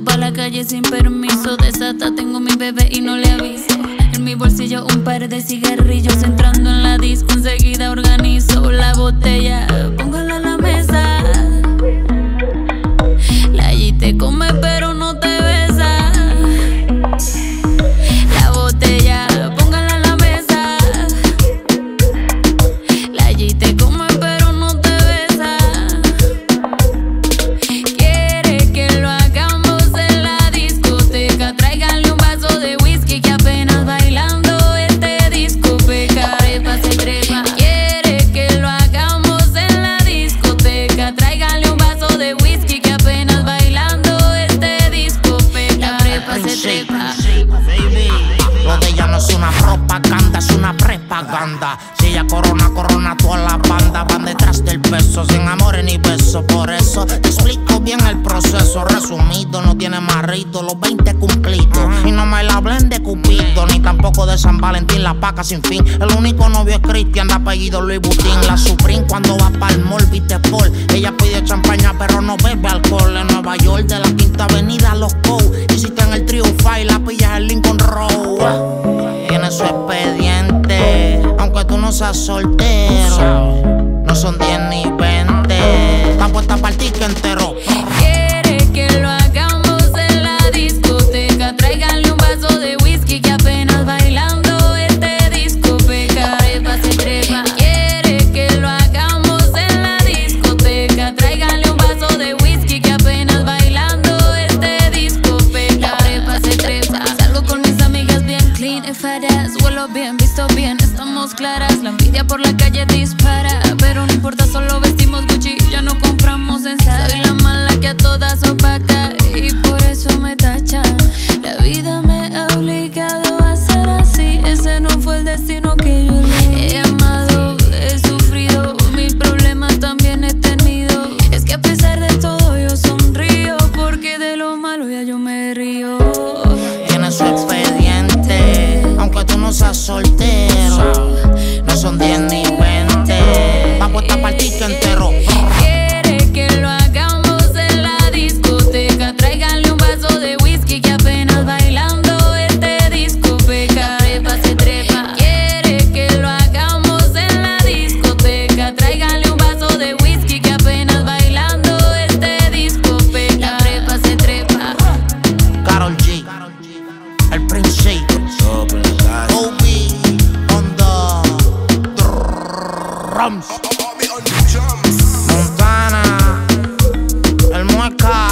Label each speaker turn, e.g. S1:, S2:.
S1: la calle sin permiso. Desata, tengo mi bebé y no le aviso. En mi bolsillo un par de cigarrillos. Entrando en la disco, enseguida organizo de
S2: ella no es una propaganda, es una prepaganda. Si ella corona, corona toda la banda. Van detrás del peso, sin amores ni besos. Por eso te explico bien el proceso. Resumido, no tiene marrito, los 20 cumplidos. Y no me la hablen de Cupido, ni tampoco de San Valentín, la paca sin fin. El único novio es Cristian, de apellido Luis Butín. La Supreme cuando va pa'l mall, viste Paul. Ella pide champaña, pero no bebe alcohol. En Nueva York, de la no seas soltero. No son 10 ni 20. Está puesta para el ticket entero.
S1: Quiere que lo hagamos en la discoteca. Tráiganle un vaso de whisky que apenas bailando este disco peca. Trepa, se trepa. Quiere que lo hagamos en la discoteca. Tráiganle un vaso de whisky que apenas bailando este disco peca. Trepa, se trepa. Salgo con mis amigas bien clean y faras. Huelo bien, bien, por la calle dispara. El
S2: principio. Obi on the drums. Montana. El mueca.